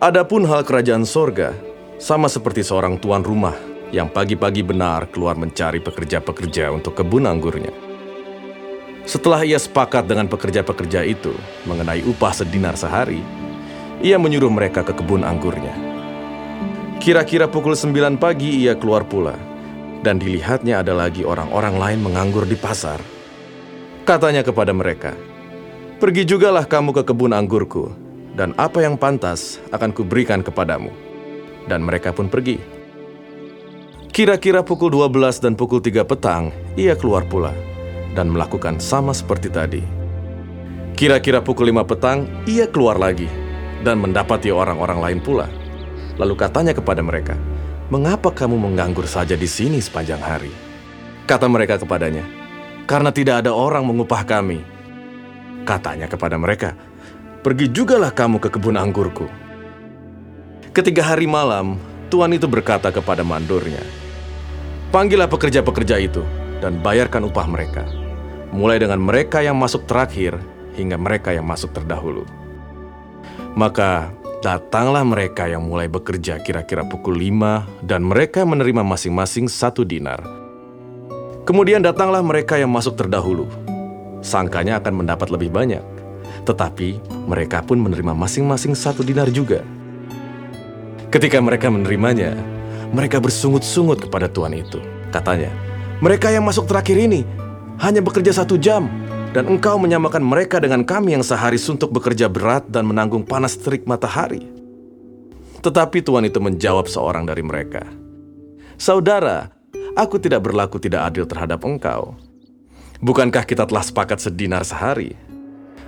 Adapun hal kerajaan sorga, sama seperti seorang tuan rumah yang pagi-pagi benar keluar mencari pekerja-pekerja untuk kebun anggurnya. Setelah ia sepakat dengan pekerja-pekerja itu mengenai upah sedinar sehari, ia menyuruh mereka ke kebun anggurnya. Kira-kira pukul 9 pagi ia keluar pula, dan dilihatnya ada lagi orang-orang lain menganggur di pasar. Katanya kepada mereka, Pergi jugalah kamu ke kebun anggurku, dan apa yang pantas akan kuberikan kepadamu. Dan mereka pun pergi. Kira-kira pukul 12 dan pukul 3 petang, ia keluar pula dan melakukan sama seperti tadi. Kira-kira pukul 5 petang, ia keluar lagi dan mendapati orang-orang lain pula. Lalu katanya kepada mereka, Mengapa kamu menganggur saja di sini sepanjang hari? Kata mereka kepadanya, Karena tidak ada orang mengupah kami. Katanya kepada mereka, Pergi jugalah kamu ke kebun anggurku. Ketiga hari malam, tuan itu berkata kepada mandornya, Panggillah pekerja-pekerja itu dan bayarkan upah mereka, mulai dengan mereka yang masuk terakhir hingga mereka yang masuk terdahulu. Maka datanglah mereka yang mulai bekerja kira-kira pukul lima dan mereka menerima masing-masing satu dinar. Kemudian datanglah mereka yang masuk terdahulu, sangkanya akan mendapat lebih banyak. Tetapi mereka pun menerima masing-masing satu dinar juga. Ketika mereka menerimanya, mereka bersungut-sungut kepada tuan itu. Katanya, mereka yang masuk terakhir ini hanya bekerja satu jam, dan engkau menyamakan mereka dengan kami yang sehari suntuk bekerja berat dan menanggung panas terik matahari. Tetapi tuan itu menjawab seorang dari mereka, Saudara, aku tidak berlaku tidak adil terhadap engkau. Bukankah kita telah sepakat sedinar sehari?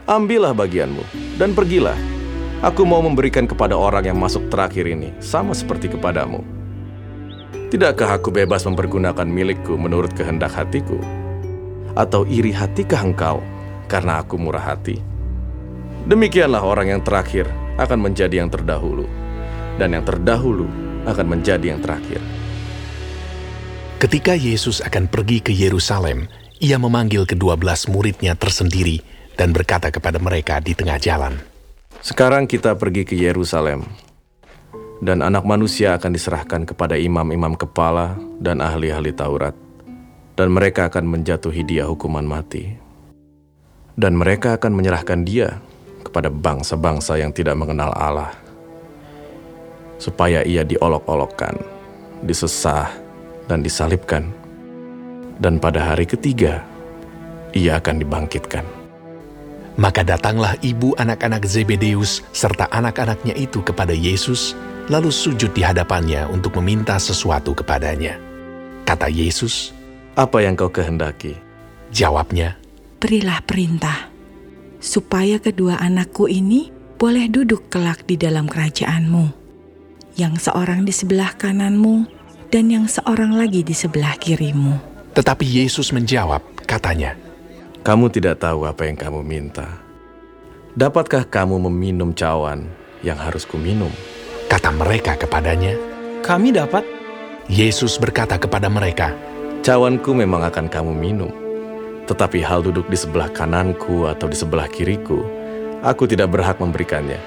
Ambillah bagianmu dan pergilah. Aku mau memberikan kepada orang yang masuk terakhir ini, sama seperti kepadamu. Tidakkah aku bebas mempergunakan milikku menurut kehendak hatiku? Atau iri hatikah engkau karena aku murah hati? Demikianlah orang yang terakhir akan menjadi yang terdahulu, dan yang terdahulu akan menjadi yang terakhir. Ketika Yesus akan pergi ke Yerusalem, ia memanggil kedua belas muridnya tersendiri dan berkata kepada mereka di tengah jalan, Sekarang kita pergi ke Yerusalem, dan anak manusia akan diserahkan kepada imam-imam kepala dan ahli-ahli Taurat, dan mereka akan menjatuhi dia hukuman mati. Dan mereka akan menyerahkan dia kepada bangsa-bangsa yang tidak mengenal Allah, supaya ia diolok-olokkan, disesah, dan disalibkan dan pada hari ketiga ia akan dibangkitkan. Maka datanglah ibu anak-anak Zebedeus serta anak-anaknya itu kepada Yesus, lalu sujud di hadapannya untuk meminta sesuatu kepadanya. Kata Yesus, Apa yang kau kehendaki? Jawabnya, Berilah perintah, supaya kedua anakku ini boleh duduk kelak di dalam kerajaanmu, yang seorang di sebelah kananmu dan yang seorang lagi di sebelah kirimu. Tetapi Yesus menjawab, katanya, Kamu tidak tahu apa yang kamu minta. Dapatkah kamu meminum cawan yang harus kuminum? Kata mereka kepadanya, Kami dapat. Yesus berkata kepada mereka, Cawanku memang akan kamu minum. Tetapi hal duduk di sebelah kananku atau di sebelah kiriku, aku tidak berhak memberikannya.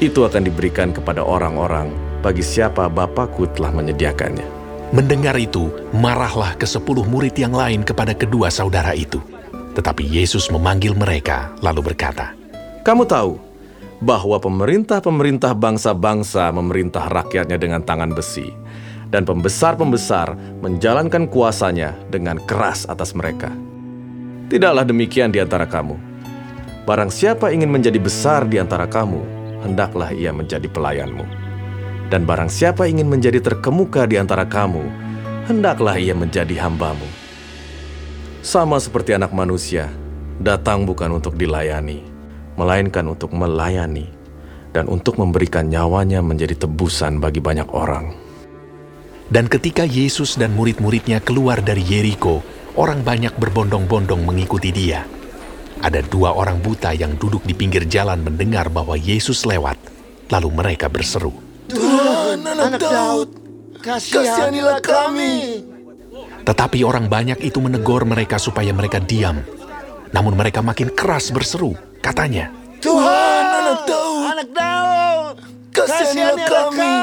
Itu akan diberikan kepada orang-orang bagi siapa Bapakku telah menyediakannya. Mendengar itu, marahlah ke sepuluh murid yang lain kepada kedua saudara itu. Tetapi Yesus memanggil mereka, lalu berkata, Kamu tahu bahwa pemerintah-pemerintah bangsa-bangsa memerintah rakyatnya dengan tangan besi, dan pembesar-pembesar menjalankan kuasanya dengan keras atas mereka. Tidaklah demikian di antara kamu. Barang siapa ingin menjadi besar di antara kamu, hendaklah ia menjadi pelayanmu. Dan barang siapa ingin menjadi terkemuka di antara kamu, hendaklah ia menjadi hambamu. Sama seperti anak manusia, datang bukan untuk dilayani, melainkan untuk melayani dan untuk memberikan nyawanya menjadi tebusan bagi banyak orang. Dan ketika Yesus dan murid-muridnya keluar dari Yeriko, orang banyak berbondong-bondong mengikuti dia. Ada dua orang buta yang duduk di pinggir jalan mendengar bahwa Yesus lewat, lalu mereka berseru, Tuhan, anak Daud, kasihanilah kami. Tetapi orang banyak itu menegur mereka supaya mereka diam. Namun mereka makin keras berseru, katanya, Tuhan, anak Daud, anak Daud, kasihanilah kami.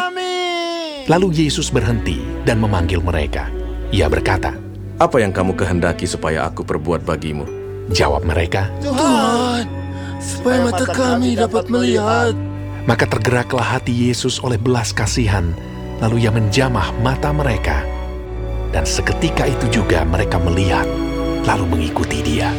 Lalu Yesus berhenti dan memanggil mereka. Ia berkata, Apa yang kamu kehendaki supaya aku perbuat bagimu? Jawab mereka, Tuhan, supaya mata kami dapat melihat. Maka tergeraklah hati Yesus oleh belas kasihan, lalu ia menjamah mata mereka. Dan seketika itu juga mereka melihat, lalu mengikuti dia.